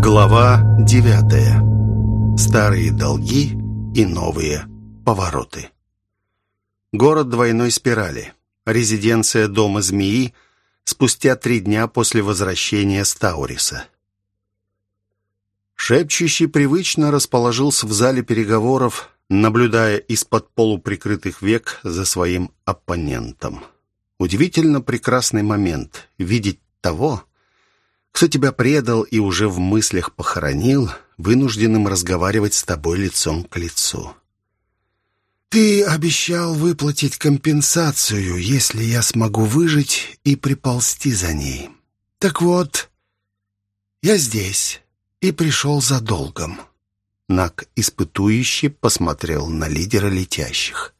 Глава девятая. Старые долги и новые повороты. Город двойной спирали. Резиденция дома змеи спустя три дня после возвращения с Тауриса. Шепчущий привычно расположился в зале переговоров, наблюдая из-под полуприкрытых век за своим оппонентом. Удивительно прекрасный момент — видеть того, кто тебя предал и уже в мыслях похоронил, вынужденным разговаривать с тобой лицом к лицу. «Ты обещал выплатить компенсацию, если я смогу выжить и приползти за ней. Так вот, я здесь и пришел за долгом». Нак испытующе посмотрел на лидера летящих.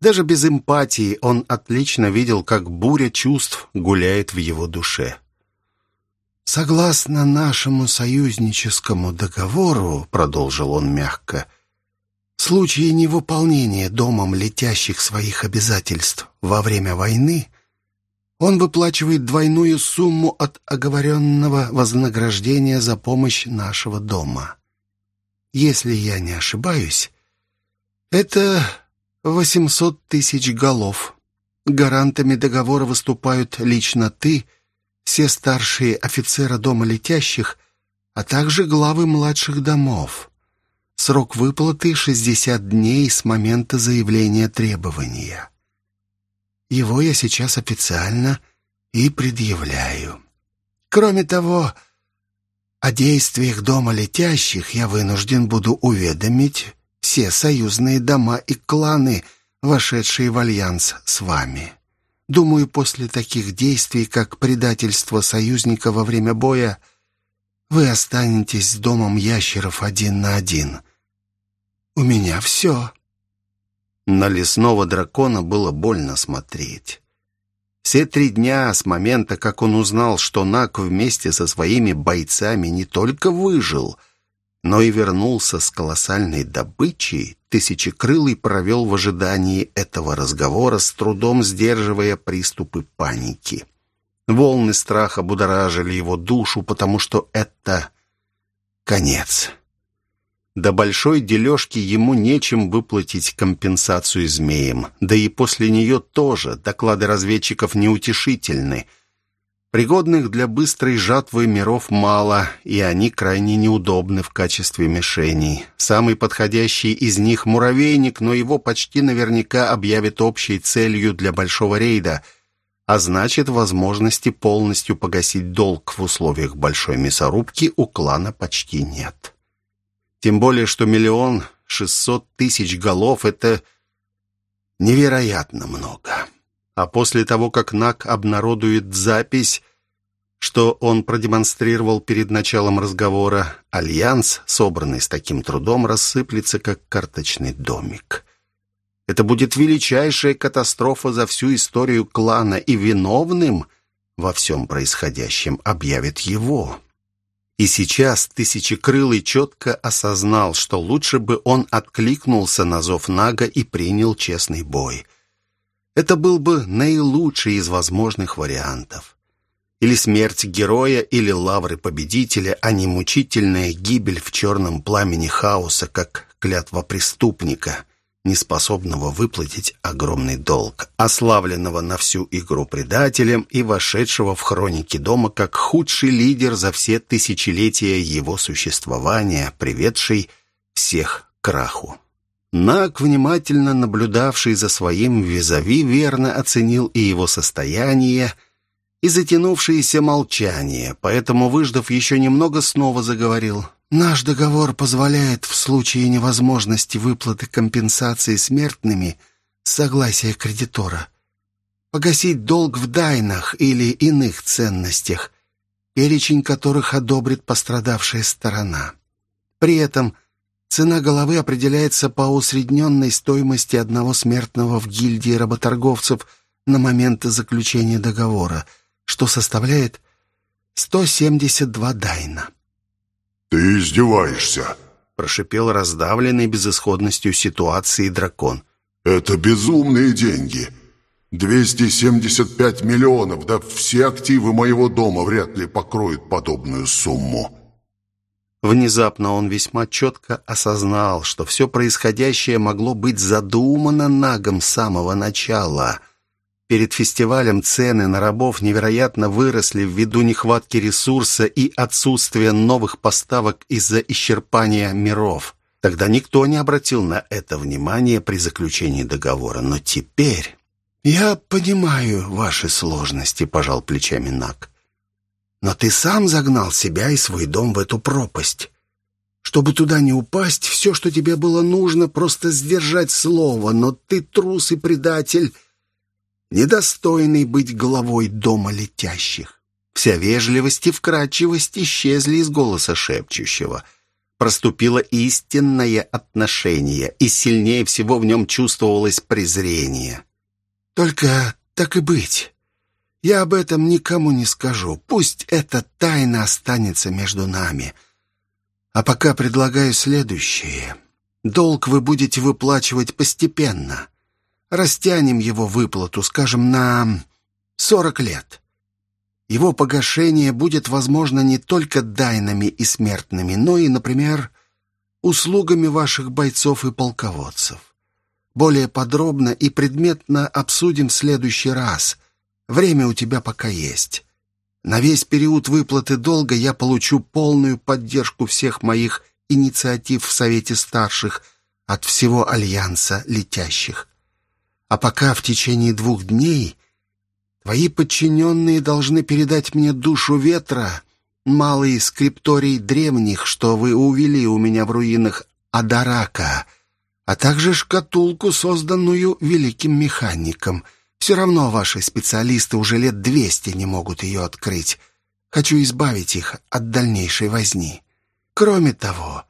Даже без эмпатии он отлично видел, как буря чувств гуляет в его душе. «Согласно нашему союзническому договору, — продолжил он мягко, — в случае невыполнения домом летящих своих обязательств во время войны он выплачивает двойную сумму от оговоренного вознаграждения за помощь нашего дома. Если я не ошибаюсь, это 800 тысяч голов. Гарантами договора выступают лично ты — все старшие офицеры дома летящих, а также главы младших домов. Срок выплаты — 60 дней с момента заявления требования. Его я сейчас официально и предъявляю. Кроме того, о действиях дома летящих я вынужден буду уведомить все союзные дома и кланы, вошедшие в альянс с вами. Думаю, после таких действий, как предательство союзника во время боя, вы останетесь с домом ящеров один на один. У меня все». На лесного дракона было больно смотреть. Все три дня с момента, как он узнал, что Нак вместе со своими бойцами не только выжил, но и вернулся с колоссальной добычей, Тысячекрылый провел в ожидании этого разговора, с трудом сдерживая приступы паники. Волны страха будоражили его душу, потому что это конец. До большой дележки ему нечем выплатить компенсацию змеям, да и после нее тоже доклады разведчиков неутешительны — Пригодных для быстрой жатвы миров мало, и они крайне неудобны в качестве мишеней. Самый подходящий из них — муравейник, но его почти наверняка объявят общей целью для большого рейда, а значит, возможности полностью погасить долг в условиях большой мясорубки у клана почти нет. Тем более, что миллион шестьсот тысяч голов — это невероятно много. А после того, как НАК обнародует запись, что он продемонстрировал перед началом разговора, альянс, собранный с таким трудом, рассыплется, как карточный домик. Это будет величайшая катастрофа за всю историю клана, и виновным во всем происходящем объявит его. И сейчас Тысячекрылый четко осознал, что лучше бы он откликнулся на зов Нага и принял честный бой — это был бы наилучший из возможных вариантов. Или смерть героя, или лавры победителя, а не мучительная гибель в черном пламени хаоса, как клятва преступника, неспособного выплатить огромный долг, ославленного на всю игру предателем и вошедшего в хроники дома как худший лидер за все тысячелетия его существования, приведший всех к краху. Нак, внимательно наблюдавший за своим визави, верно оценил и его состояние, и затянувшееся молчание, поэтому, выждав еще немного, снова заговорил. «Наш договор позволяет в случае невозможности выплаты компенсации смертными согласия кредитора погасить долг в дайнах или иных ценностях, перечень которых одобрит пострадавшая сторона. При этом – Цена головы определяется по усредненной стоимости одного смертного в гильдии работорговцев на момент заключения договора, что составляет 172 дайна. «Ты издеваешься?» — прошипел раздавленный безысходностью ситуации дракон. «Это безумные деньги. 275 миллионов, да все активы моего дома вряд ли покроют подобную сумму». Внезапно он весьма четко осознал, что все происходящее могло быть задумано нагом с самого начала. Перед фестивалем цены на рабов невероятно выросли ввиду нехватки ресурса и отсутствия новых поставок из-за исчерпания миров. Тогда никто не обратил на это внимание при заключении договора. Но теперь... «Я понимаю ваши сложности», — пожал плечами Наг. «Но ты сам загнал себя и свой дом в эту пропасть. Чтобы туда не упасть, все, что тебе было нужно, просто сдержать слово, но ты трус и предатель, недостойный быть главой дома летящих». Вся вежливость и вкрадчивость исчезли из голоса шепчущего — проступило истинное отношение, и сильнее всего в нем чувствовалось презрение. «Только так и быть. Я об этом никому не скажу. Пусть эта тайна останется между нами. А пока предлагаю следующее. Долг вы будете выплачивать постепенно. Растянем его выплату, скажем, на сорок лет. Его погашение будет возможно не только дайнами и смертными, но и, например, услугами ваших бойцов и полководцев. Более подробно и предметно обсудим в следующий раз. Время у тебя пока есть. На весь период выплаты долга я получу полную поддержку всех моих инициатив в Совете Старших от всего Альянса Летящих. А пока в течение двух дней Твои подчиненные должны передать мне душу ветра, малый скрипторий древних, что вы увели у меня в руинах Адарака, а также шкатулку, созданную великим механиком. Все равно ваши специалисты уже лет двести не могут ее открыть. Хочу избавить их от дальнейшей возни. Кроме того,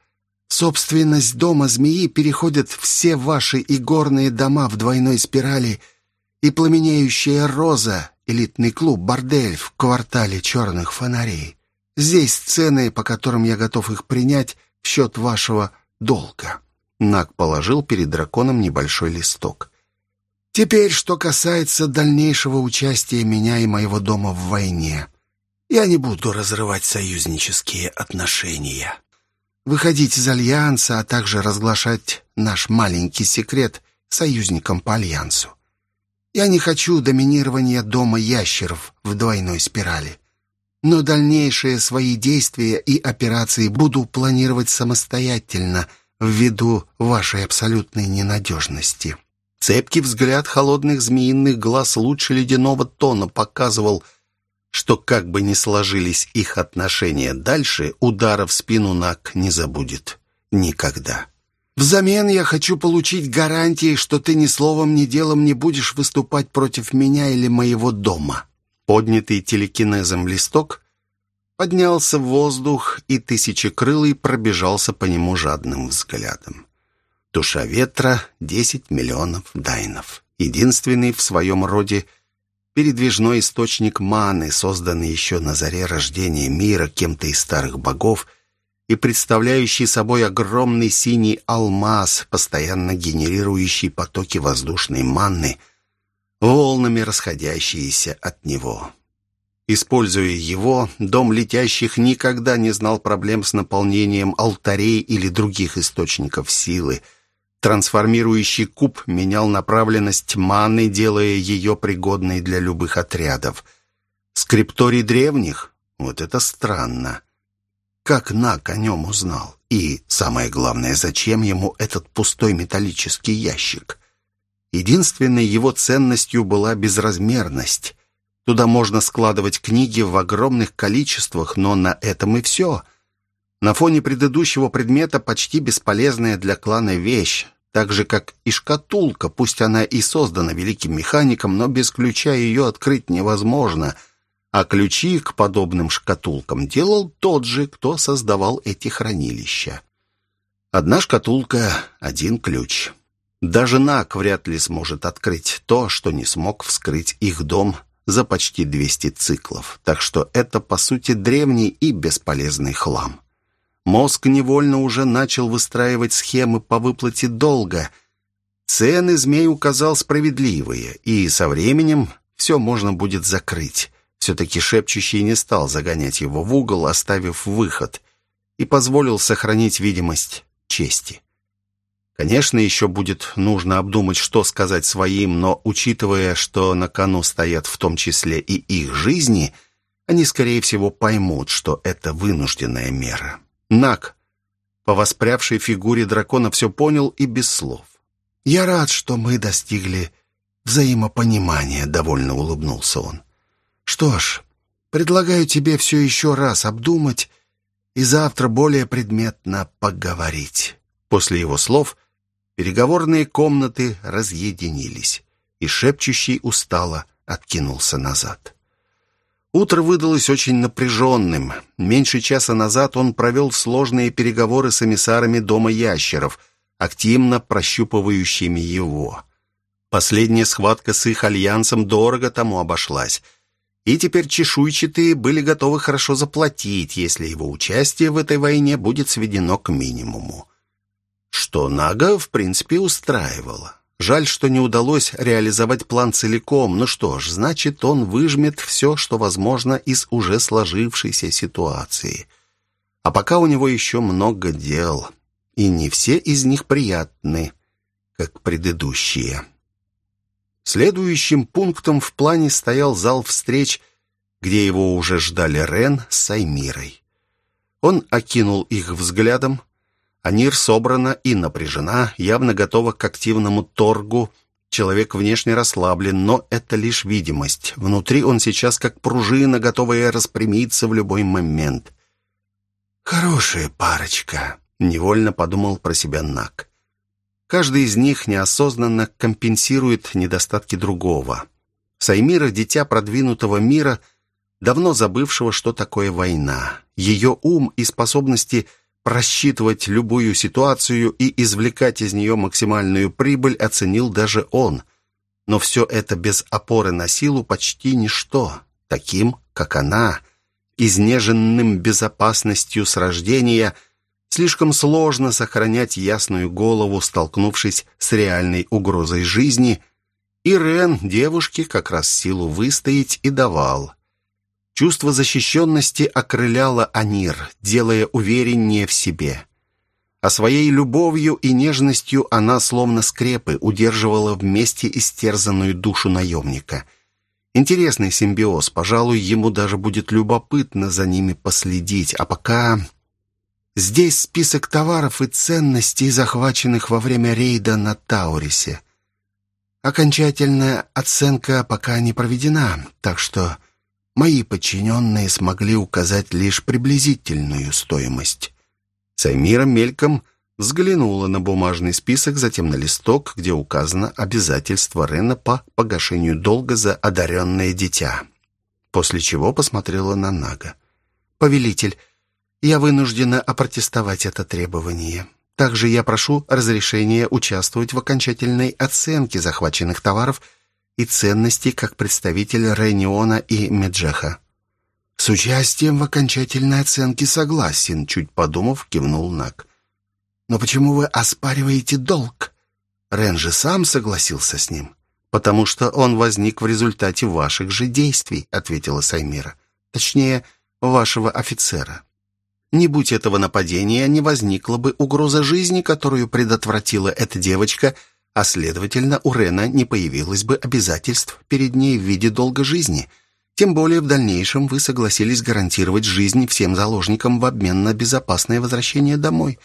собственность дома змеи переходит все ваши игорные дома в двойной спирали — и пламенеющая роза, элитный клуб, бордель в квартале черных фонарей. Здесь цены, по которым я готов их принять в счет вашего долга». Наг положил перед драконом небольшой листок. «Теперь, что касается дальнейшего участия меня и моего дома в войне. Я не буду разрывать союзнические отношения. Выходить из Альянса, а также разглашать наш маленький секрет союзникам по Альянсу. Я не хочу доминирования дома ящеров в двойной спирали. Но дальнейшие свои действия и операции буду планировать самостоятельно ввиду вашей абсолютной ненадежности. Цепкий взгляд холодных змеиных глаз лучше ледяного тона показывал, что как бы ни сложились их отношения дальше, удара в спину Нак не забудет. Никогда. Взамен я хочу получить гарантии, что ты ни словом, ни делом не будешь выступать против меня или моего дома». Поднятый телекинезом листок поднялся в воздух, и тысячекрылый пробежался по нему жадным взглядом. Душа ветра — десять миллионов дайнов. Единственный в своем роде передвижной источник маны, созданный еще на заре рождения мира кем-то из старых богов — и представляющий собой огромный синий алмаз, постоянно генерирующий потоки воздушной манны, волнами расходящиеся от него. Используя его, дом летящих никогда не знал проблем с наполнением алтарей или других источников силы. Трансформирующий куб менял направленность маны, делая ее пригодной для любых отрядов. Скрипторий древних? Вот это странно. Как Нак о нем узнал? И, самое главное, зачем ему этот пустой металлический ящик? Единственной его ценностью была безразмерность. Туда можно складывать книги в огромных количествах, но на этом и все. На фоне предыдущего предмета почти бесполезная для клана вещь, так же, как и шкатулка, пусть она и создана великим механиком, но без ключа ее открыть невозможно — а ключи к подобным шкатулкам делал тот же, кто создавал эти хранилища. Одна шкатулка, один ключ. Даже Нак вряд ли сможет открыть то, что не смог вскрыть их дом за почти 200 циклов. Так что это, по сути, древний и бесполезный хлам. Мозг невольно уже начал выстраивать схемы по выплате долга. Цены змей указал справедливые, и со временем все можно будет закрыть. Все-таки шепчущий не стал загонять его в угол, оставив выход. и позволил сохранить видимость чести. Конечно, еще будет нужно обдумать, что сказать своим, но, учитывая, что на кону стоят в том числе и их жизни, они, скорее всего, поймут, что это вынужденная мера. Нак, по воспрявшей фигуре дракона, все понял и без слов. «Я рад, что мы достигли взаимопонимания», — довольно улыбнулся он. «Что ж, предлагаю тебе все еще раз обдумать и завтра более предметно поговорить». После его слов — Переговорные комнаты разъединились, и шепчущий устало откинулся назад. Утро выдалось очень напряженным. Меньше часа назад он провел сложные переговоры с эмиссарами Дома ящеров, активно прощупывающими его. Последняя схватка с их альянсом дорого тому обошлась, и теперь чешуйчатые были готовы хорошо заплатить, если его участие в этой войне будет сведено к минимуму что Нага, в принципе, устраивало. Жаль, что не удалось реализовать план целиком. Ну что ж, значит, он выжмет все, что возможно из уже сложившейся ситуации. А пока у него еще много дел, и не все из них приятны, как предыдущие. Следующим пунктом в плане стоял зал встреч, где его уже ждали Рен с Саймирой. Он окинул их взглядом, Анир собрана и напряжена, явно готова к активному торгу. Человек внешне расслаблен, но это лишь видимость. Внутри он сейчас как пружина, готовая распрямиться в любой момент. «Хорошая парочка», — невольно подумал про себя Нак. Каждый из них неосознанно компенсирует недостатки другого. Саймира — дитя продвинутого мира, давно забывшего, что такое война. Ее ум и способности — Просчитывать любую ситуацию и извлекать из нее максимальную прибыль оценил даже он. Но все это без опоры на силу почти ничто. Таким, как она, изнеженным безопасностью с рождения, слишком сложно сохранять ясную голову, столкнувшись с реальной угрозой жизни, и Рен девушке как раз силу выстоять и давал – Чувство защищенности окрыляло Анир, делая увереннее в себе. А своей любовью и нежностью она, словно скрепы, удерживала вместе истерзанную душу наемника. Интересный симбиоз, пожалуй, ему даже будет любопытно за ними последить. А пока... Здесь список товаров и ценностей, захваченных во время рейда на Таурисе. Окончательная оценка пока не проведена, так что Мои подчиненные смогли указать лишь приблизительную стоимость. Саймира мельком взглянула на бумажный список, затем на листок, где указано обязательство Рена по погашению долга за одаренное дитя. После чего посмотрела на Нага. «Повелитель, я вынуждена опротестовать это требование. Также я прошу разрешения участвовать в окончательной оценке захваченных товаров – и ценностей как представитель Рейниона и Меджеха. «С участием в окончательной оценке согласен», — чуть подумав, кивнул Нак. «Но почему вы оспариваете долг? Рен же сам согласился с ним». «Потому что он возник в результате ваших же действий», — ответила Саймира. «Точнее, вашего офицера. Не будь этого нападения, не возникла бы угроза жизни, которую предотвратила эта девочка — а следовательно, у Рена не появилось бы обязательств перед ней в виде долга жизни. Тем более в дальнейшем вы согласились гарантировать жизнь всем заложникам в обмен на безопасное возвращение домой.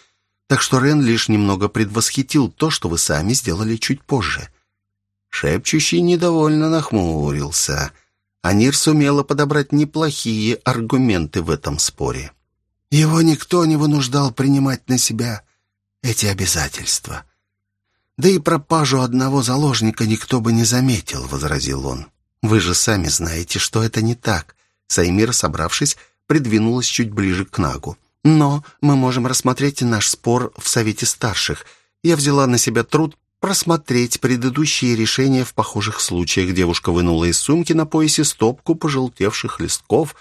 Так что Рен лишь немного предвосхитил то, что вы сами сделали чуть позже. Шепчущий недовольно нахмурился. Анир сумела подобрать неплохие аргументы в этом споре. Его никто не вынуждал принимать на себя эти обязательства. «Да и пропажу одного заложника никто бы не заметил», — возразил он. «Вы же сами знаете, что это не так». Саймир, собравшись, придвинулась чуть ближе к Нагу. «Но мы можем рассмотреть наш спор в Совете Старших. Я взяла на себя труд просмотреть предыдущие решения в похожих случаях. Девушка вынула из сумки на поясе стопку пожелтевших листков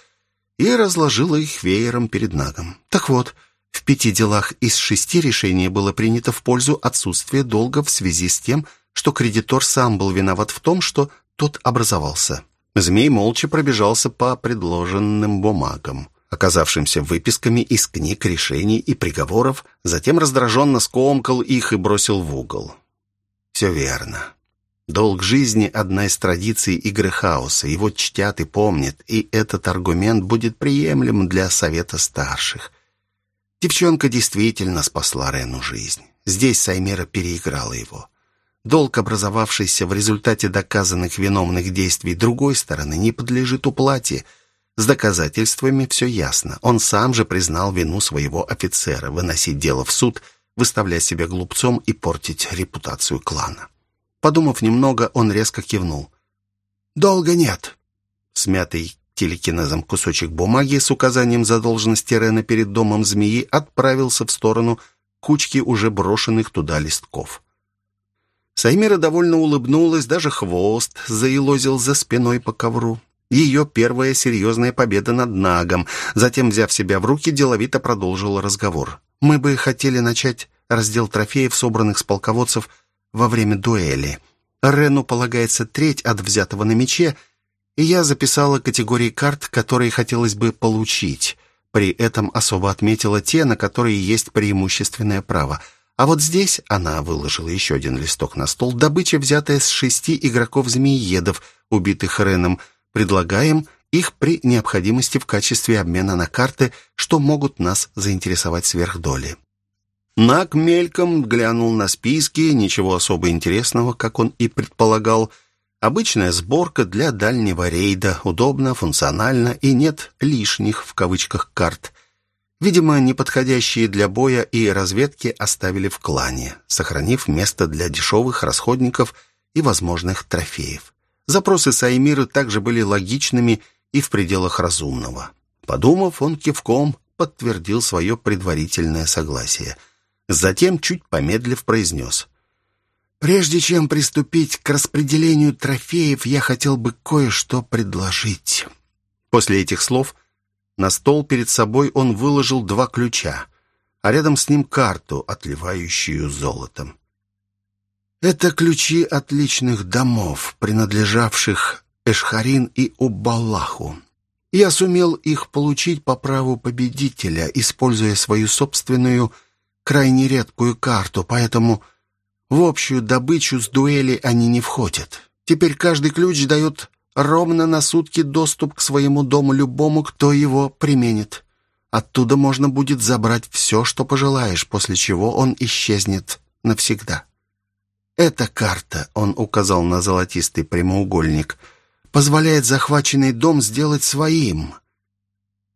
и разложила их веером перед Нагом. Так вот, в пяти делах из шести решение было принято в пользу отсутствия долга в связи с тем, что кредитор сам был виноват в том, что тот образовался. Змей молча пробежался по предложенным бумагам. оказавшимся выписками из книг, решений и приговоров, затем раздраженно скомкал их и бросил в угол. Все верно. Долг жизни – одна из традиций игры хаоса. Его чтят и помнят, и этот аргумент будет приемлем для совета старших. Девчонка действительно спасла Рену жизнь. Здесь Саймера переиграла его. Долг, образовавшийся в результате доказанных виновных действий другой стороны, не подлежит уплате. С доказательствами все ясно. Он сам же признал вину своего офицера, выносить дело в суд, выставлять себя глупцом и портить репутацию клана. Подумав немного, он резко кивнул. «Долго нет». Смятый телекинезом кусочек бумаги с указанием задолженности Рена перед домом змеи отправился в сторону кучки уже брошенных туда листков. Саймира довольно улыбнулась, даже хвост заилозил за спиной по ковру. Ее первая серьезная победа над Нагом. Затем, взяв себя в руки, деловито продолжила разговор. «Мы бы хотели начать раздел трофеев, собранных с полководцев, во время дуэли. Рену полагается треть от взятого на мече, и я записала категории карт, которые хотелось бы получить. При этом особо отметила те, на которые есть преимущественное право. А вот здесь она выложила еще один листок на стол. Добыча, взятая с шести игроков-змеиедов, убитых Реном. Предлагаем их при необходимости в качестве обмена на карты, что могут нас заинтересовать сверхдоли. Нак мельком глянул на списки, ничего особо интересного, как он и предполагал. Обычная сборка для дальнего рейда, удобно, функционально и нет «лишних» в кавычках карт. Видимо, неподходящие для боя и разведки оставили в клане, сохранив место для дешевых расходников и возможных трофеев. Запросы Саймиры также были логичными и в пределах разумного. Подумав, он кивком подтвердил свое предварительное согласие – Затем, чуть помедлив, произнес. «Прежде чем приступить к распределению трофеев, я хотел бы кое-что предложить». После этих слов на стол перед собой он выложил два ключа, а рядом с ним карту, отливающую золотом. Это ключи отличных домов, принадлежавших Эшхарин и Убаллаху. Я сумел их получить по праву победителя, используя свою собственную крайне редкую карту, поэтому в общую добычу с дуэли они не входят. Теперь каждый ключ дает ровно на сутки доступ к своему дому любому, кто его применит. Оттуда можно будет забрать все, что пожелаешь, после чего он исчезнет навсегда. Эта карта, он указал на золотистый прямоугольник, позволяет захваченный дом сделать своим.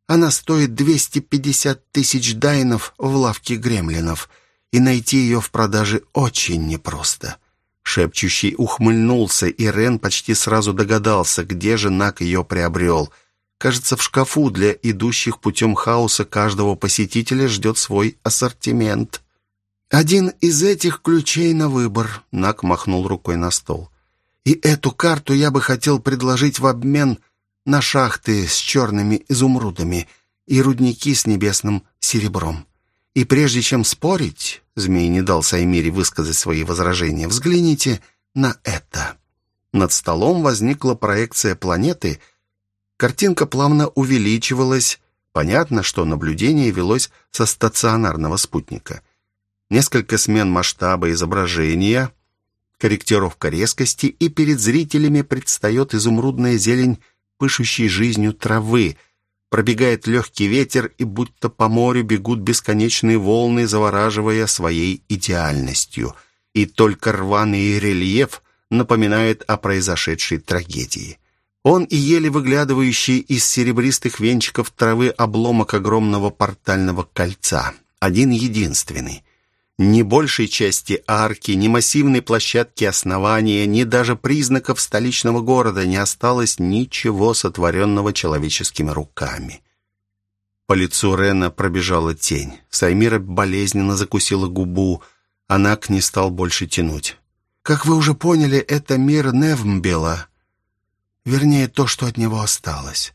Она стоит 250 тысяч дайнов в лавке гремлинов, и найти ее в продаже очень непросто. Шепчущий ухмыльнулся, и Рен почти сразу догадался, где же Нак ее приобрел. Кажется, в шкафу для идущих путем хаоса каждого посетителя ждет свой ассортимент. «Один из этих ключей на выбор», — Нак махнул рукой на стол. «И эту карту я бы хотел предложить в обмен на шахты с черными изумрудами и рудники с небесным серебром. И прежде чем спорить, змей не дал Саймире высказать свои возражения, взгляните на это. Над столом возникла проекция планеты. Картинка плавно увеличивалась. Понятно, что наблюдение велось со стационарного спутника. Несколько смен масштаба изображения, корректировка резкости, и перед зрителями предстает изумрудная зелень пышущей жизнью травы. Пробегает легкий ветер, и будто по морю бегут бесконечные волны, завораживая своей идеальностью. И только рваный рельеф напоминает о произошедшей трагедии. Он и еле выглядывающий из серебристых венчиков травы обломок огромного портального кольца. Один-единственный. Ни большей части арки, ни массивной площадки основания, ни даже признаков столичного города не осталось ничего сотворенного человеческими руками. По лицу Рена пробежала тень. Саймира болезненно закусила губу. Анак не стал больше тянуть. «Как вы уже поняли, это мир Невмбела. Вернее, то, что от него осталось.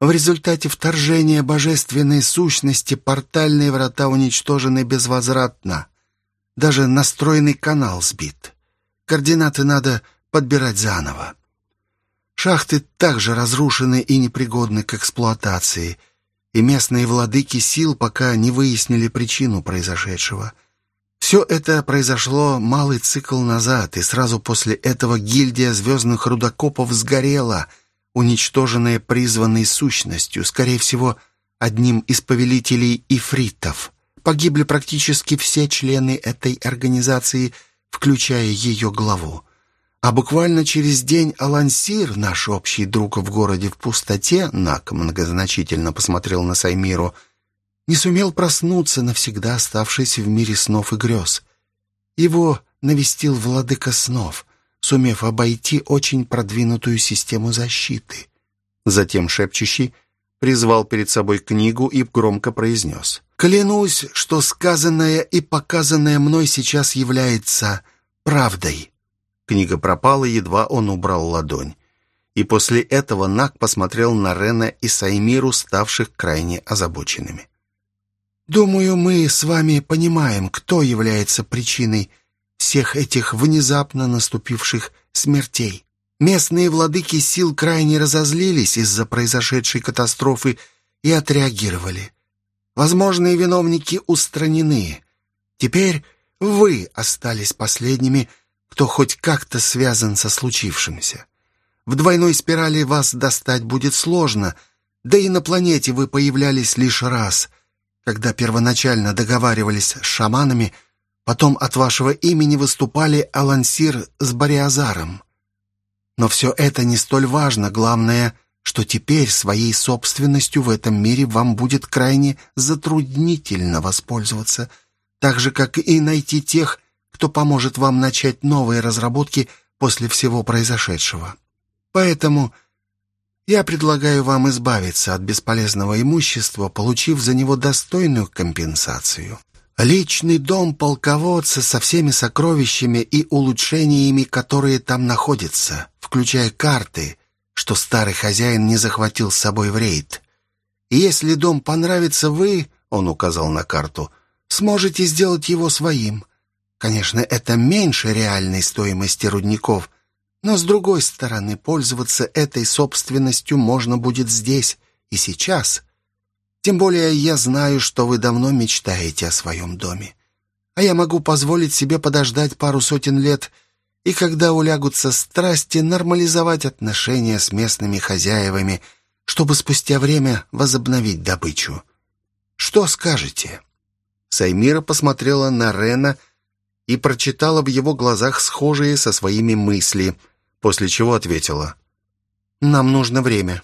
В результате вторжения божественной сущности портальные врата уничтожены безвозвратно. Даже настроенный канал сбит. Координаты надо подбирать заново. Шахты также разрушены и непригодны к эксплуатации. и местные владыки сил пока не выяснили причину произошедшего. Все это произошло малый цикл назад, и сразу после этого гильдия звездных рудокопов сгорела, уничтоженная призванной сущностью, скорее всего, одним из повелителей ифритов. Погибли практически все члены этой организации, включая ее главу. А буквально через день Алансир, наш общий друг в городе в пустоте, Нак многозначительно посмотрел на Саймиру, не сумел проснуться, навсегда оставшись в мире снов и грез. Его навестил владыка снов, сумев обойти очень продвинутую систему защиты. Затем шепчущий призвал перед собой книгу и громко произнес. «Клянусь, что сказанное и показанное мной сейчас является правдой». Книга пропала, едва он убрал ладонь. И после этого Нак посмотрел на Рена и Саймиру, ставших крайне озабоченными. «Думаю, мы с вами понимаем, кто является причиной всех этих внезапно наступивших смертей. Местные владыки сил крайне разозлились из-за произошедшей катастрофы и отреагировали. Возможные виновники устранены. Теперь вы остались последними, кто хоть как-то связан со случившимся. В двойной спирали вас достать будет сложно, да и на планете вы появлялись лишь раз, когда первоначально договаривались с шаманами, потом от вашего имени выступали Алансир с Бариазаром. Но все это не столь важно, главное, что теперь своей собственностью в этом мире вам будет крайне затруднительно воспользоваться, так же, как и найти тех, кто поможет вам начать новые разработки после всего произошедшего. Поэтому я предлагаю вам избавиться от бесполезного имущества, получив за него достойную компенсацию. Личный дом полководца со всеми сокровищами и улучшениями, которые там находятся, включая карты, что старый хозяин не захватил с собой в рейд. Если дом понравится, вы, он указал на карту, сможете сделать его своим – Конечно, это меньше реальной стоимости рудников, но, с другой стороны, пользоваться этой собственностью можно будет здесь и сейчас. Тем более я знаю, что вы давно мечтаете о своем доме. А я могу позволить себе подождать пару сотен лет и, когда улягутся страсти, нормализовать отношения с местными хозяевами, чтобы спустя время возобновить добычу. Что скажете?» Саймира посмотрела на Рена, — и прочитала в его глазах схожие со своими мысли, после чего ответила. «Нам нужно время».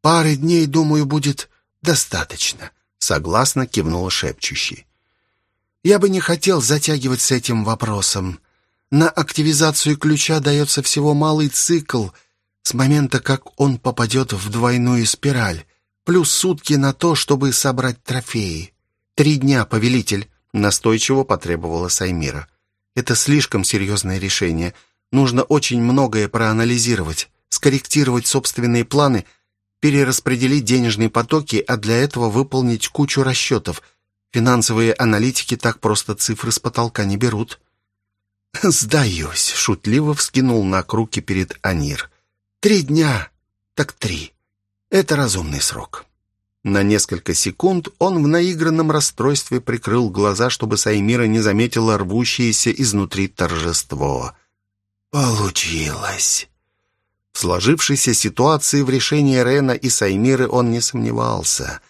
«Пары дней, думаю, будет достаточно», — согласно кивнула шепчущий. «Я бы не хотел затягивать с этим вопросом. На активизацию ключа дается всего малый цикл с момента, как он попадет в двойную спираль, плюс сутки на то, чтобы собрать трофеи. Три дня, повелитель». Настойчиво потребовала Саймира. «Это слишком серьезное решение. Нужно очень многое проанализировать, скорректировать собственные планы, перераспределить денежные потоки, а для этого выполнить кучу расчетов. Финансовые аналитики так просто цифры с потолка не берут». «Сдаюсь», — шутливо вскинул на руки перед Анир. «Три дня, так три. Это разумный срок». На несколько секунд он в наигранном расстройстве прикрыл глаза, чтобы Саймира не заметила рвущееся изнутри торжество. «Получилось!» В сложившейся ситуации в решении Рена и Саймиры он не сомневался.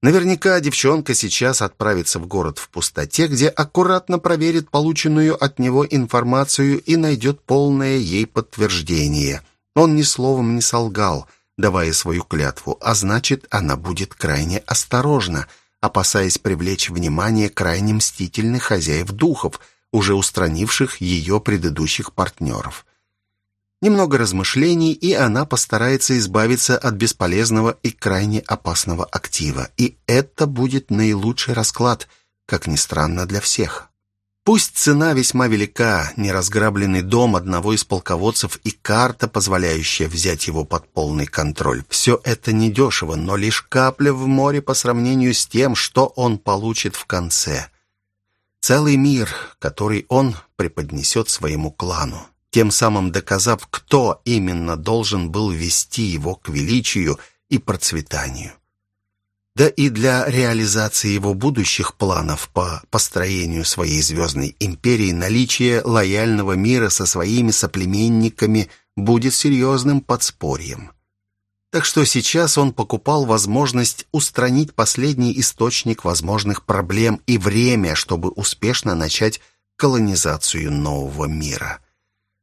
Наверняка девчонка сейчас отправится в город в пустоте, где аккуратно проверит полученную от него информацию и найдет полное ей подтверждение. Он ни словом не солгал — давая свою клятву, а значит, она будет крайне осторожна, опасаясь привлечь внимание крайне мстительных хозяев духов, уже устранивших ее предыдущих партнеров. Немного размышлений, и она постарается избавиться от бесполезного и крайне опасного актива. И это будет наилучший расклад, как ни странно для всех. Пусть цена весьма велика, неразграбленный дом одного из полководцев и карта, позволяющая взять его под полный контроль. Все это недешево, но лишь капля в море по сравнению с тем, что он получит в конце. Целый мир, который он преподнесет своему клану, тем самым доказав, кто именно должен был вести его к величию и процветанию. да и для реализации его будущих планов по построению своей звездной империи наличие лояльного мира со своими соплеменниками будет серьезным подспорьем. Так что сейчас он покупал возможность устранить последний источник возможных проблем и время, чтобы успешно начать колонизацию нового мира.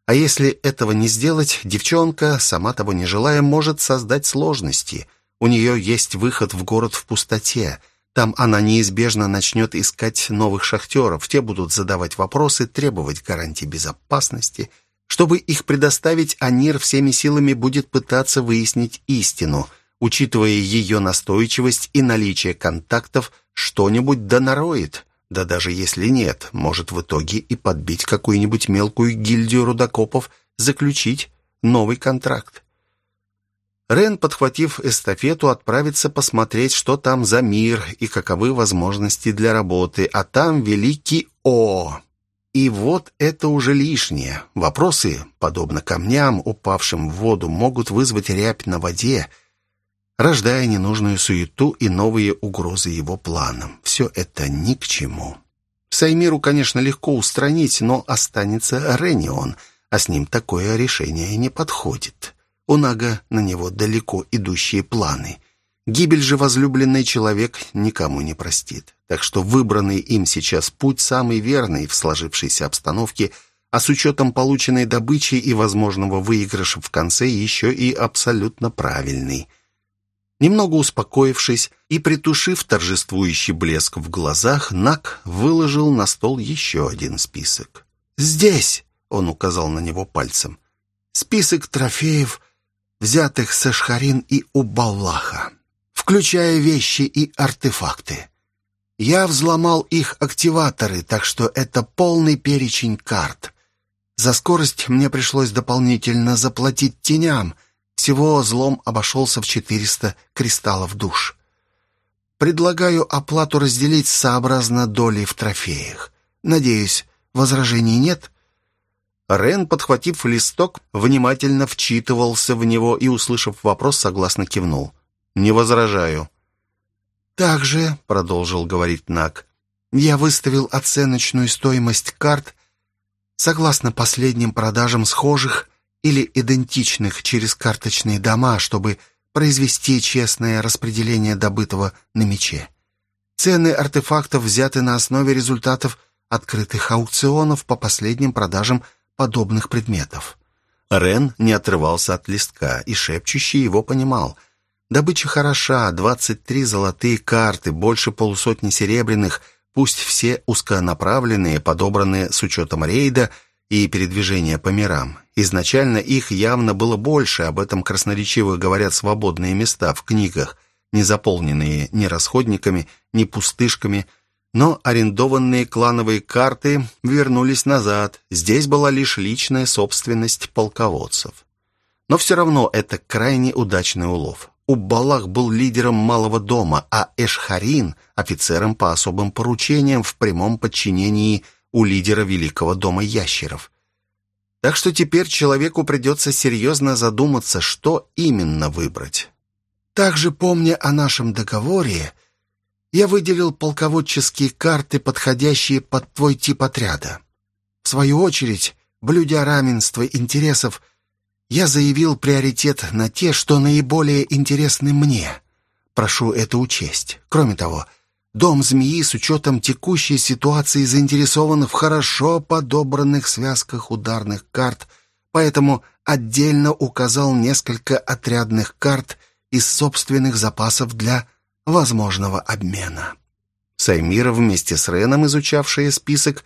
А если этого не сделать, девчонка, сама того не желая, может создать сложности. У нее есть выход в город в пустоте. Там она неизбежно начнет искать новых шахтеров. Те будут задавать вопросы, требовать гарантий безопасности – чтобы их предоставить, Анир всеми силами будет пытаться выяснить истину, учитывая ее настойчивость и наличие контактов, что-нибудь да нароет. Да даже если нет, может в итоге и подбить какую-нибудь мелкую гильдию рудокопов, заключить новый контракт. Рен, подхватив эстафету, отправится посмотреть, что там за мир и каковы возможности для работы, а там великий О, и вот это уже лишнее. Вопросы, подобно камням, упавшим в воду, могут вызвать рябь на воде, рождая ненужную суету и новые угрозы его планам. Все это ни к чему. Саймиру, конечно, легко устранить, но останется Ренион, а с ним такое решение не подходит. У Нага на него далеко идущие планы. Гибель же возлюбленный человек никому не простит. Так что выбранный им сейчас путь самый верный в сложившейся обстановке, а с учетом полученной добычи и возможного выигрыша в конце еще и абсолютно правильный. Немного успокоившись и притушив торжествующий блеск в глазах, Нак выложил на стол еще один список. «Здесь!» — он указал на него пальцем. «Список трофеев, взятых с Эшхарин и Убаллаха включая вещи и артефакты. Я взломал их активаторы, так что это полный перечень карт. За скорость мне пришлось дополнительно заплатить теням. Всего злом обошелся в 400 кристаллов душ. Предлагаю оплату разделить сообразно долей в трофеях. Надеюсь, возражений нет?» Рен, подхватив листок, внимательно вчитывался в него и, услышав вопрос, согласно кивнул. «Не возражаю». «Также», — продолжил говорить Нак, «я выставил оценочную стоимость карт согласно последним продажам схожих или идентичных через карточные дома, чтобы произвести честное распределение добытого на мече. Цены артефактов взяты на основе результатов открытых аукционов по последним продажам подобных предметов». Рен не отрывался от листка, и шепчущий его понимал — Добыча хороша, 23 золотые карты, больше полусотни серебряных, пусть все узконаправленные, подобранные с учетом рейда и передвижения по мирам. Изначально их явно было больше, об этом красноречиво говорят свободные места в книгах, не заполненные ни расходниками, ни пустышками, но арендованные клановые карты вернулись назад. Здесь была лишь личная собственность полководцев. Но все равно это крайне удачный улов. Уббалах был лидером малого дома, а Эшхарин – офицером по особым поручениям в прямом подчинении у лидера Великого дома ящеров. Так что теперь человеку придется серьезно задуматься, что именно выбрать. Также, помня о нашем договоре, я выделил полководческие карты, подходящие под твой тип отряда. В свою очередь, блюдя равенство интересов – я заявил приоритет на те, что наиболее интересны мне. Прошу это учесть. Кроме того, Дом змеи с учетом текущей ситуации заинтересован в хорошо подобранных связках ударных карт, поэтому отдельно указал несколько отрядных карт из собственных запасов для возможного обмена. Саймира вместе с Реном, изучавшая список,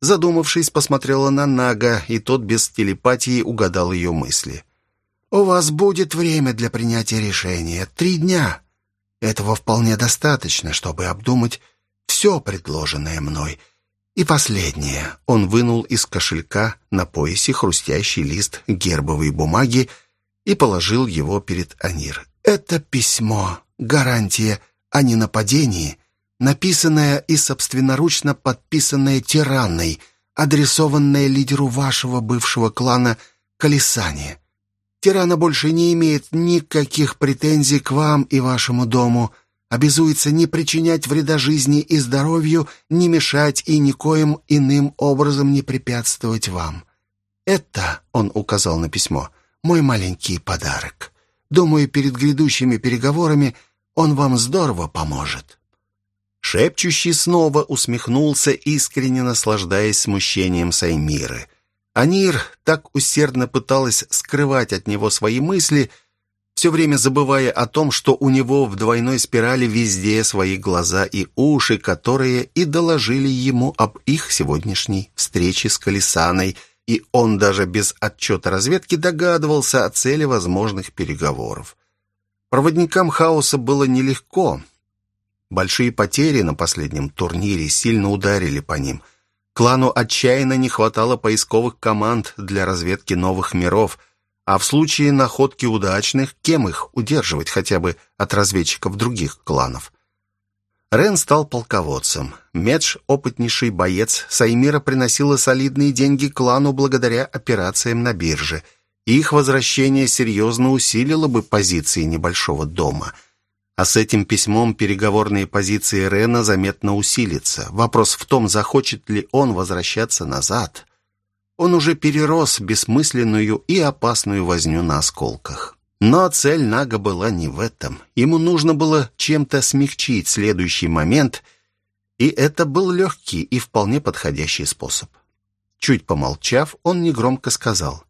Задумавшись, посмотрела на Нага, и тот без телепатии угадал ее мысли. «У вас будет время для принятия решения. Три дня. Этого вполне достаточно, чтобы обдумать все предложенное мной. И последнее. Он вынул из кошелька на поясе хрустящий лист гербовой бумаги и положил его перед Анир. «Это письмо, гарантия о ненападении» написанное и собственноручно подписанное тираной, адресованное лидеру вашего бывшего клана Колесани. Тирана больше не имеет никаких претензий к вам и вашему дому. обязуется не причинять вреда жизни и здоровью, не мешать и никоим иным образом не препятствовать вам. Это, — он указал на письмо, — мой маленький подарок. Думаю, перед грядущими переговорами он вам здорово поможет». Шепчущий снова усмехнулся, искренне наслаждаясь смущением Саймиры. Анир так усердно пыталась скрывать от него свои мысли — все время забывая о том, что у него в двойной спирали везде свои глаза и уши, которые и доложили ему об их сегодняшней встрече с Колесаной, и он даже без отчета разведки догадывался о цели возможных переговоров. Проводникам хаоса было нелегко. Большие потери на последнем турнире сильно ударили по ним. Клану отчаянно не хватало поисковых команд для разведки новых миров – а в случае находки удачных, кем их удерживать хотя бы от разведчиков других кланов? Рен стал полководцем. Медж, опытнейший боец, Саймира приносила солидные деньги клану благодаря операциям на бирже. Их возвращение серьезно усилило бы позиции небольшого дома. А с этим письмом переговорные позиции Рена заметно усилятся. Вопрос в том, захочет ли он возвращаться назад. Он уже перерос бессмысленную и опасную возню на осколках. Но цель Нага была не в этом. Ему нужно было чем-то смягчить следующий момент, и это был легкий и вполне подходящий способ. Чуть помолчав, он негромко сказал.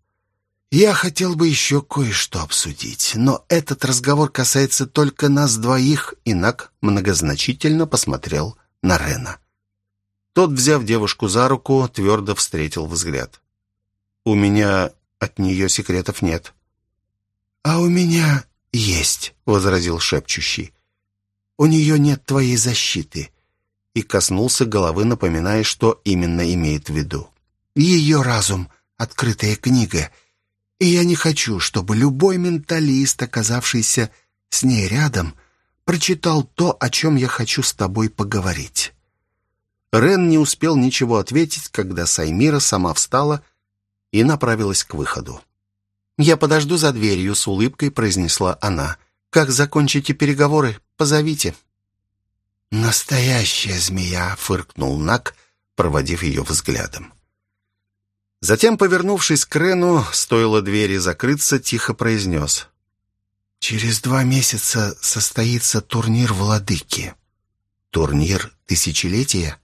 «Я хотел бы еще кое-что обсудить, но этот разговор касается только нас двоих», и Наг многозначительно посмотрел на Рена. Тот, взяв девушку за руку, твердо встретил взгляд. «У меня от нее секретов нет». «А у меня есть», — возразил шепчущий. «У нее нет твоей защиты». И коснулся головы, напоминая, что именно имеет в виду. «Ее разум — открытая книга, и я не хочу, чтобы любой менталист, оказавшийся с ней рядом, прочитал то, о чем я хочу с тобой поговорить». Рен не успел ничего ответить, когда Саймира сама встала и направилась к выходу. «Я подожду за дверью», — с улыбкой произнесла она. «Как закончите переговоры, позовите». «Настоящая змея», — фыркнул Нак, проводив ее взглядом. Затем, повернувшись к Рену, стоило двери закрыться, тихо произнес. «Через два месяца состоится турнир владыки». «Турнир тысячелетия?»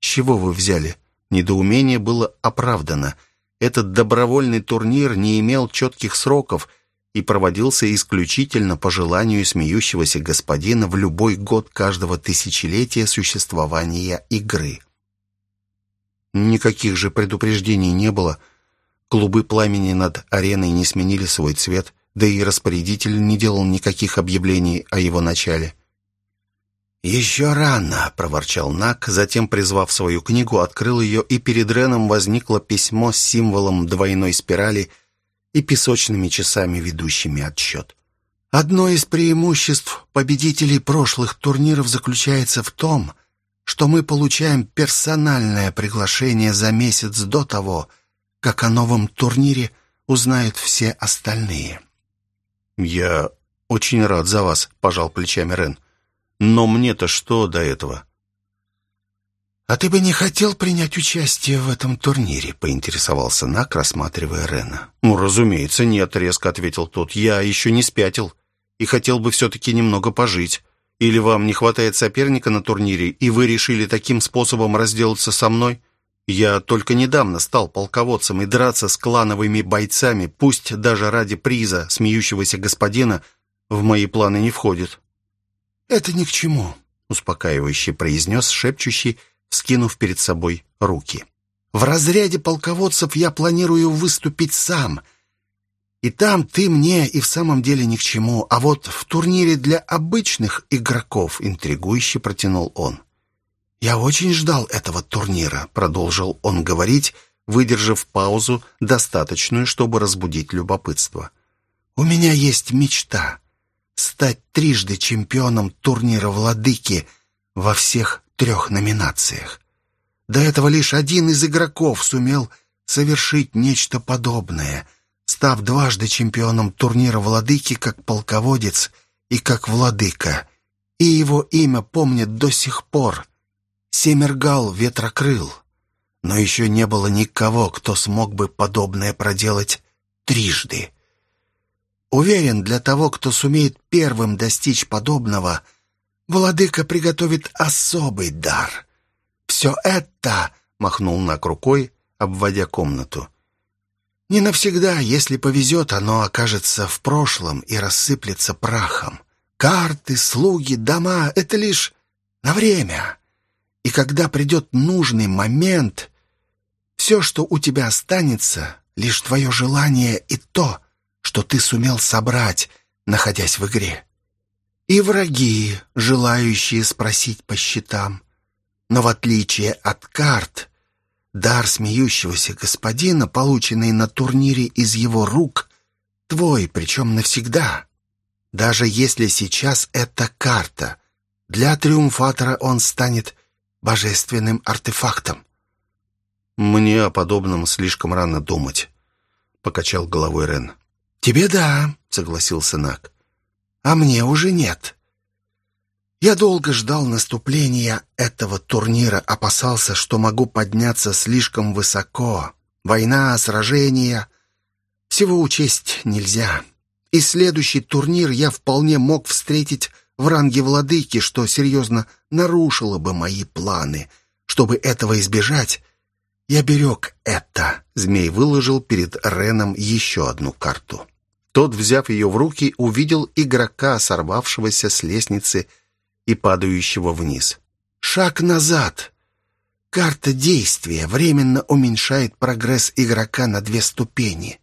«С чего вы взяли?» Недоумение было оправдано. Этот добровольный турнир не имел четких сроков и проводился исключительно по желанию смеющегося господина в любой год каждого тысячелетия существования игры. Никаких же предупреждений не было. Клубы пламени над ареной не сменили свой цвет, да и распорядитель не делал никаких объявлений о его начале. «Еще рано», — проворчал Нак, затем, призвав свою книгу, открыл ее, и перед Реном возникло письмо с символом двойной спирали и песочными часами, ведущими отсчет. «Одно из преимуществ победителей прошлых турниров заключается в том, мы получаем персональное приглашение за месяц до того, как о новом турнире узнают все остальные». «Я очень рад за вас», — пожал плечами Рен. Но мне-то что до этого? «А ты бы не хотел принять участие в этом турнире?» — поинтересовался Нак, рассматривая Рена. «Ну, разумеется, нет», — резко ответил тот. «Я еще не спятил и хотел бы все-таки немного пожить. Или вам не хватает соперника на турнире, и вы решили таким способом разделаться со мной? Я только недавно стал полководцем, и драться с клановыми бойцами, пусть даже ради приза смеющегося господина, в мои планы не входит». «Это ни к чему», — успокаивающе произнес шепчущий, скинув перед собой руки. «В разряде полководцев я планирую выступить сам. И там ты мне и в самом деле ни к чему. А вот в турнире для обычных игроков интригующе протянул он. «Я очень ждал этого турнира», — продолжил он говорить, выдержав паузу, достаточную, чтобы разбудить любопытство. «У меня есть мечта стать трижды чемпионом турнира «Владыки» во всех трех номинациях. До этого лишь один из игроков сумел совершить нечто подобное, став дважды чемпионом турнира «Владыки» как полководец и как владыка. и его имя помнят до сих пор. Семергал ветрокрыл. Но еще не было никого, кто смог бы подобное проделать трижды. Уверен, для того, кто сумеет первым достичь подобного, владыка приготовит особый дар. Все это, — махнул Нак рукой, обводя комнату, — не навсегда, если повезет, оно окажется в прошлом и рассыплется прахом. Карты, слуги, дома — это лишь на время. И когда придет нужный момент, все, что у тебя останется, лишь твое желание и то, что ты сумел собрать, находясь в игре. И враги, желающие спросить по счетам. Но в отличие от карт, дар смеющегося господина, полученный на турнире из его рук, твой, причем навсегда. Даже если сейчас это карта, для триумфатора он станет божественным артефактом. «Мне о подобном слишком рано думать», — покачал головой Рен. «Тебе да», — согласился Нак. «А мне уже нет». Я долго ждал наступления этого турнира, опасался, что могу подняться слишком высоко. Война, сражения... Всего учесть нельзя. И следующий турнир я вполне мог встретить в ранге владыки, что серьезно нарушило бы мои планы. Чтобы этого избежать, я берег это. Змей выложил перед Реном еще одну карту. Тот, взяв ее в руки, увидел игрока, сорвавшегося с лестницы и падающего вниз. Шаг назад. Карта действия временно уменьшает прогресс игрока на две ступени.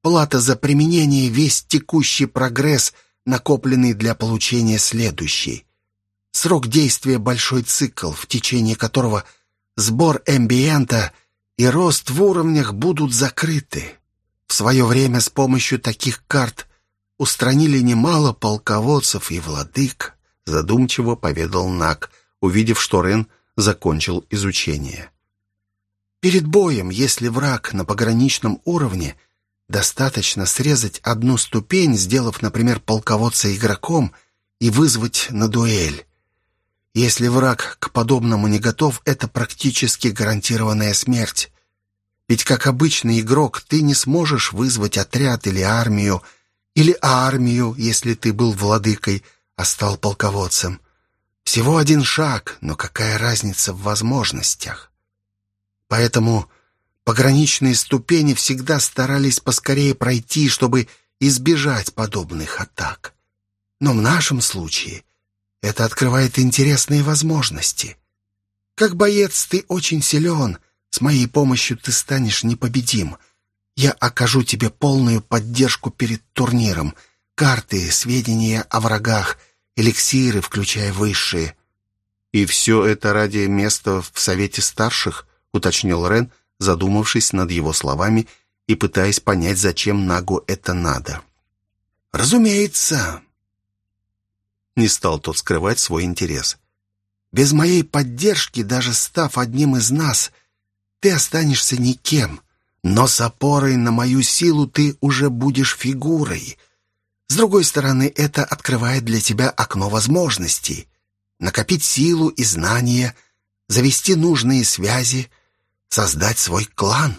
Плата за применение — весь текущий прогресс, накопленный для получения следующей. Срок действия — большой цикл, в течение которого сбор эмбиента и рост в уровнях будут закрыты. В свое время с помощью таких карт устранили немало полководцев и владык, задумчиво поведал Нак, увидев, что Рен закончил изучение. Перед боем, если враг на пограничном уровне — Достаточно срезать одну ступень, сделав, например, полководца игроком, и вызвать на дуэль. Если враг к подобному не готов, это практически гарантированная смерть. Ведь как обычный игрок ты не сможешь вызвать отряд или армию, или армию, если ты был владыкой, а стал полководцем. Всего один шаг, но какая разница в возможностях? Поэтому Пограничные ступени всегда старались поскорее пройти, чтобы избежать подобных атак. Но в нашем случае это открывает интересные возможности. Как боец ты очень силен, с моей помощью ты станешь непобедим. Я окажу тебе полную поддержку перед турниром. Карты, сведения о врагах, эликсиры, включая высшие. «И все это ради места в Совете Старших?» — уточнил Рен, задумавшись над его словами и пытаясь понять, зачем Нагу это надо. «Разумеется!» Не стал тот скрывать свой интерес. «Без моей поддержки, даже став одним из нас, ты останешься никем, но с опорой на мою силу ты уже будешь фигурой. С другой стороны, это открывает для тебя окно возможностей. Накопить силу и знания, завести нужные связи, создать свой клан.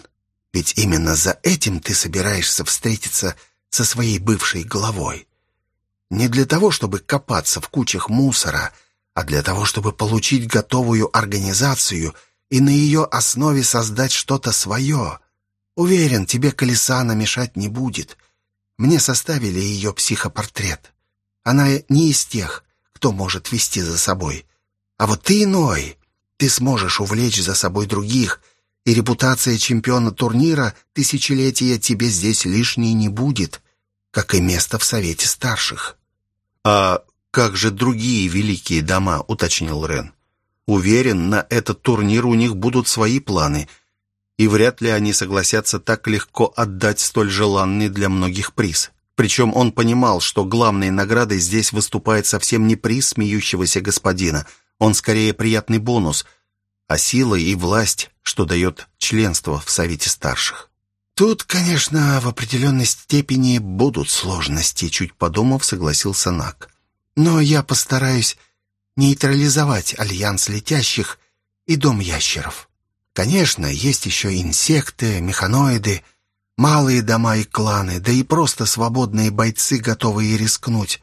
Ведь именно за этим ты собираешься встретиться со своей бывшей главой. Не для того, чтобы копаться в кучах мусора, а для того, чтобы получить готовую организацию и на ее основе создать что-то свое. Уверен, тебе колеса намешать не будет. Мне составили ее психопортрет. Она не из тех, кто может вести за собой. А вот ты иной. Ты сможешь увлечь за собой других и репутация чемпиона турнира тысячелетия тебе здесь лишней не будет, как и место в Совете Старших». «А как же другие великие дома?» — уточнил Рен. «Уверен, на этот турнир у них будут свои планы, и вряд ли они согласятся так легко отдать столь желанный для многих приз». Причем он понимал, что главной наградой здесь выступает совсем не приз смеющегося господина, он скорее приятный бонус — а сила и власть, что дает членство в Совете Старших. Тут, конечно, в определенной степени будут сложности, чуть подумав, согласился Нак. Но я постараюсь нейтрализовать альянс летящих и дом ящеров. Конечно, есть еще инсекты, механоиды, малые дома и кланы, да и просто свободные бойцы, готовые рискнуть.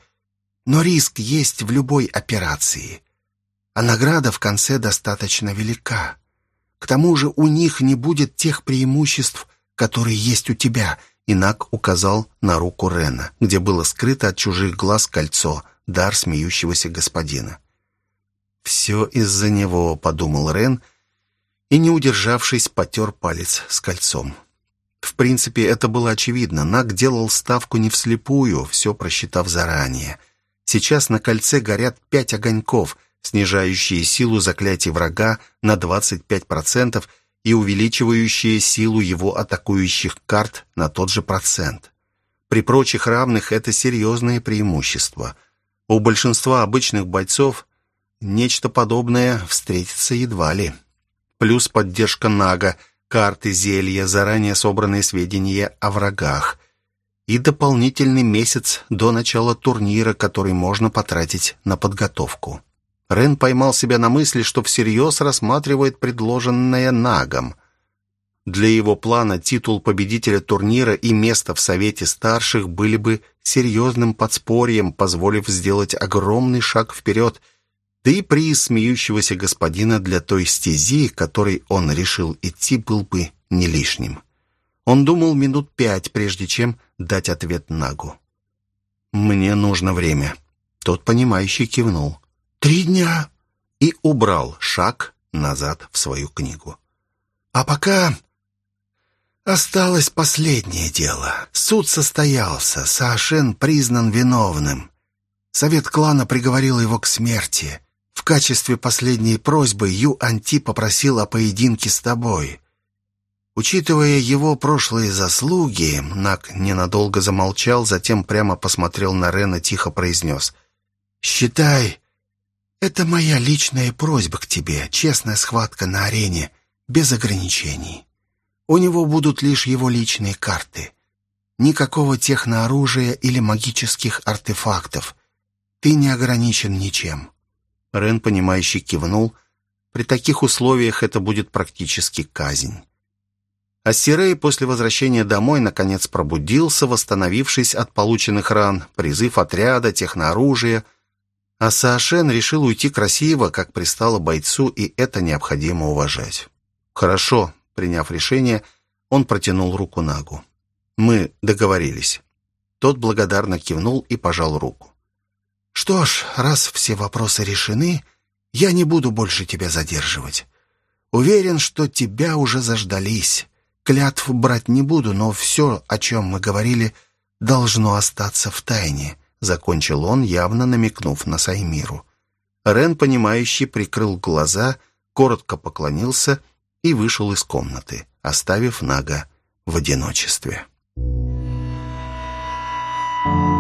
Но риск есть в любой операции. А награда в конце достаточно велика. К тому же у них не будет тех преимуществ, которые есть у тебя, Инак указал на руку Рена, где было скрыто от чужих глаз кольцо, дар смеющегося господина. «Все из-за него», — подумал Рен, и, не удержавшись, потер палец с кольцом. В принципе, это было очевидно. Наг делал ставку не вслепую, все просчитав заранее. Сейчас на кольце горят пять огоньков, снижающие силу заклятий врага на 25% и увеличивающие силу его атакующих карт на тот же процент. При прочих равных это серьезное преимущество. У большинства обычных бойцов нечто подобное встретится едва ли. Плюс поддержка Нага, карты, зелья, заранее собранные сведения о врагах и дополнительный месяц до начала турнира, который можно потратить на подготовку. Рен поймал себя на мысли, что всерьез рассматривает предложенное Нагом. Для его плана титул победителя турнира и место в Совете Старших были бы серьезным подспорьем, позволив сделать огромный шаг вперед, да и приз смеющегося господина для той стези, которой он решил идти, был бы не лишним. Он думал минут пять, прежде чем дать ответ Нагу. «Мне нужно время». Тот, понимающий, кивнул. «Три дня!» и убрал шаг назад в свою книгу. «А пока осталось последнее дело. Суд состоялся, Саошен признан виновным. Совет клана приговорил его к смерти. В качестве последней просьбы Ю Анти попросил о поединке с тобой». Учитывая его прошлые заслуги, Нак ненадолго замолчал, затем прямо посмотрел на Рена, тихо произнес. «Считай, это моя личная просьба к тебе, честная схватка на арене, без ограничений. У него будут лишь его личные карты. Никакого технооружия или магических артефактов. Ты не ограничен ничем». Рен, понимающий, кивнул. «При таких условиях это будет практически казнь». А Сирей после возвращения домой наконец пробудился, восстановившись от полученных ран, призыв отряда, технооружия — а Саошен решил уйти красиво, как пристало бойцу, и это необходимо уважать. «Хорошо», — приняв решение, он протянул руку Нагу. «Мы договорились». Тот благодарно кивнул и пожал руку. «Что ж, раз все вопросы решены, я не буду больше тебя задерживать. Уверен, что тебя уже заждались. Клятв брать не буду, но все, о чем мы говорили, должно остаться в тайне. Закончил он, явно намекнув на Саймиру. Рен, понимающий, прикрыл глаза, коротко поклонился и вышел из комнаты, оставив Нага в одиночестве. Thank you.